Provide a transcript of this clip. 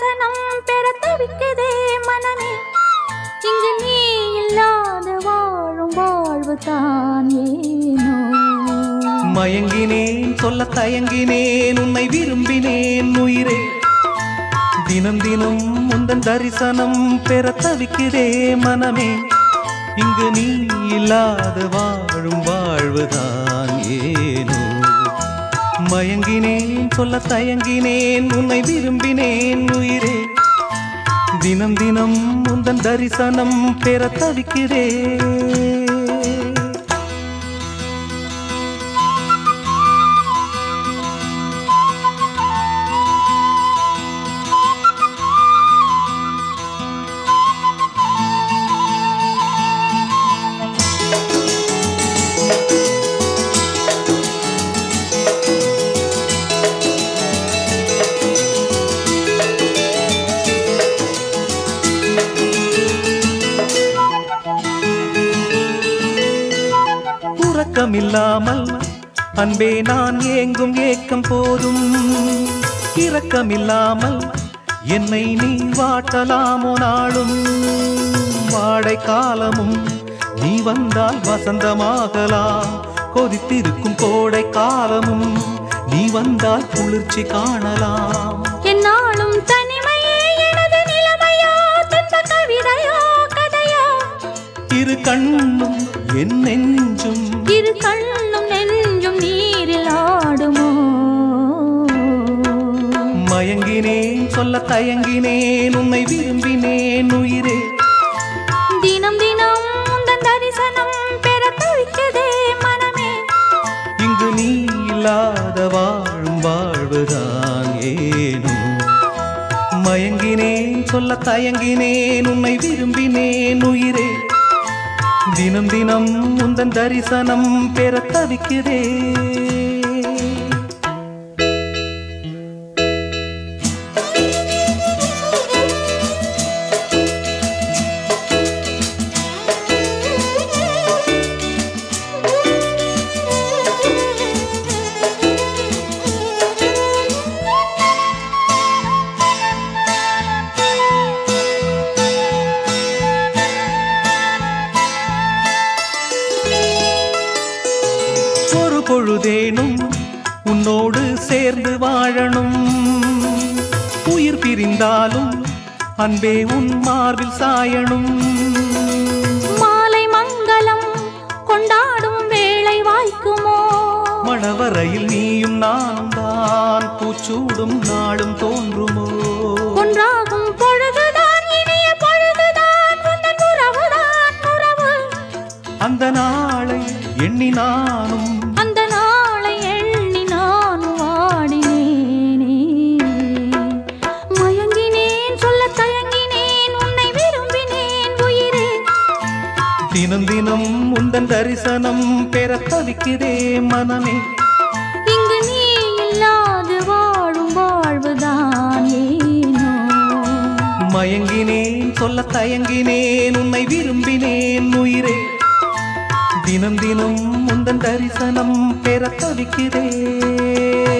வசனம் பெற தவிக்குதே மனமே. இங்கு நீ இல்லாத வாழும் வாழ்வு தான் ஏனோ. மயங்கினேன் சொல்ல தயங்கினேன் உன்னை விரும்பினேன் உயிரே. தினம் தினம் முந்தன் தரிசனம் பெற தவிக்கிறே மனமே. இங்கு நீ இல்லாத வாழும் வாழ்வுதான் ஏ மயங்கினேன் சொல்ல தயங்கினேன் உன்னை விரும்பினேன் உயிரே. தினம் தினம் முந்தன் தரிசனம் பெற தவிக்கிறேன். உறக்கமில்லாமல் அன்பே நான் ஏங்கும் ஏக்கம் போதும். இரக்கமில்லாமல் என்னை நீ வாட்டலாமோ நாளும். வாடை காலமும் நீ வந்தால் வசந்தமாகலாம். கொதித்திருக்கும் கோடை காலமும் நீ வந்தால் குளிர்ச்சி காணலாம். என்னாலும் தனிமையே எனது நிலைமையோ? துன்ப கவிதையோ கதையோ? இரு கண்ணும் என் நெஞ்சும் இரு கண்ணும் நெஞ்சும் நீரில் ஆடுமோ? மயங்கினேன் சொல்ல தயங்கினேன் உன்னை விரும்பினேன் உயிரே. தினம் தினம் உந்தன் தரிசனம் பெற தவிக்குதே மனமே. இங்கு நீ இல்லாத வாழும் வாழ்வுதான் ஏனோ. மயங்கினேன் சொல்ல தயங்கினேன் உன்னை விரும்பினேன் உயிரே. தினம் தினம் முந்தன் தரிசனம் பெற தவிக்கிறேன் ஒரு பொழுதேனும் உன்னோடு சேர்ந்து வாழணும். உயிர் பிரிந்தாலும் அன்பே உன் மார்பில் சாயணும். மாலை மங்களம் கொண்டாடும் வேளை வாய்க்குமோ? மணவரையில் நீயும் நானும் தான் பூச்சூடும் நாளும் தோன்றுமோ? ஒன்றாகும் பொழுதுதான் இனிய பொழுதுதான் அந்த நாளை எண்ணி நானும் தினம் உந்தன் தரிசனம் பெற தவிக்கிறே மனமே. இங்கு நீ இல்லாது வாழும் வாழ்வுதான் மயங்கினேன் சொல்ல தயங்கினேன் உன்னை விரும்பினேன் உயிரே. தினம் தினம் உந்தன் தரிசனம் பெற தவிக்கிறேன்